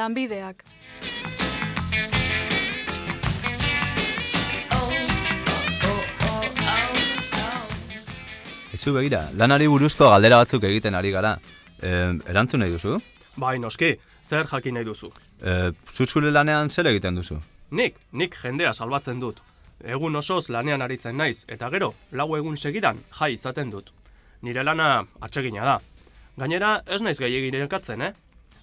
lanbideak. Izu begira, lanari buruzko galdera batzuk egiten ari gara. E, erantzun nahi duzu? Bai, noski, zer jakin nahi duzu? E, zuzule lanean zer egiten duzu? Nik, nik jendea salbatzen dut. Egun osoz lanean aritzen naiz, eta gero, lau egun segidan jai izaten dut. Nire lana atsegina da. Gainera, ez naiz gehiagin erakatzen, eh?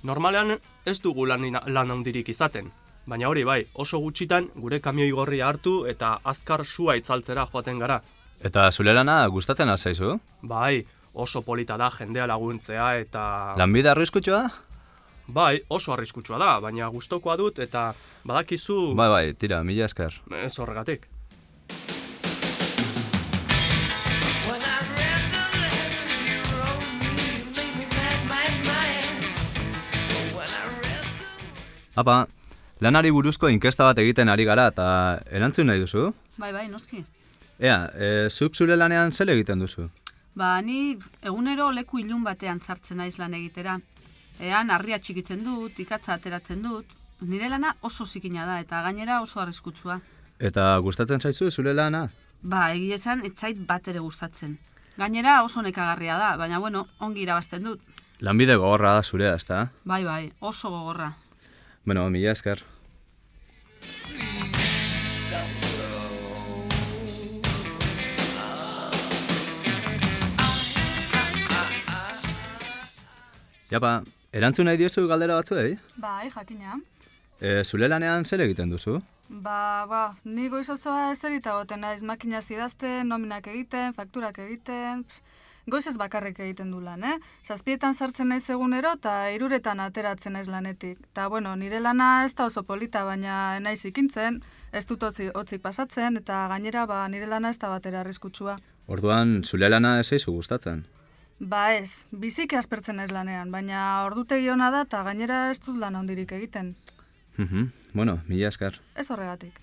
Normalean ez dugu lan, lan handirik izaten. Baina hori bai, oso gutxitan gure kamioi gorria hartu eta azkar sua itzaltzera joaten gara. Eta zure lana gustatzen alzaizu? Bai, oso polita da jendea laguntzea eta... Lanbide arriskutsua? Bai, oso arriskutsua da, baina gustokoa dut eta badakizu... Bai, bai, tira, mila esker. Ez horregatik. Apa, lanari buruzko inkesta bat egiten ari gara eta erantzun nahi duzu? Bai, bai, noski. Ea, e, zuk zure lanean zer egiten duzu? Ba, ni egunero leku ilun batean sartzen naiz lan egitera. Ean harria txikitzen dut, ikatza ateratzen dut. Nire lana oso zikina da eta gainera oso arriskutsua. Eta gustatzen zaizu zure lana? Ba, egia esan, ez zait bat ere gustatzen. Gainera oso nekagarria da, baina bueno, ongi irabazten dut. Lanbide gogorra da zurea, ezta? Bai, bai, oso gogorra. Bueno, mila esker. Japa, erantzun nahi diozu galdera batzuei? Bai, jakina. E, zure lanean zer egiten duzu? Ba, ba, ni goiz osoa eserita goten naiz makinaz idazten, nominak egiten, fakturak egiten, pff, goiz ez bakarrik egiten du lan, eh? Zazpietan sartzen naiz egunero eta iruretan ateratzen naiz lanetik. Ta bueno, nire lana ez da oso polita, baina naiz ikintzen, ez dut hotzi, hotzik pasatzen, eta gainera ba, nire lana ez da batera arriskutsua. Orduan, zure lana ez zaizu gustatzen. Ba ez, biziki aspertzen naiz lanean, baina ordutegi ona da eta gainera ez dut lan handirik egiten. Mhm, bueno, mila esker. Ez horregatik.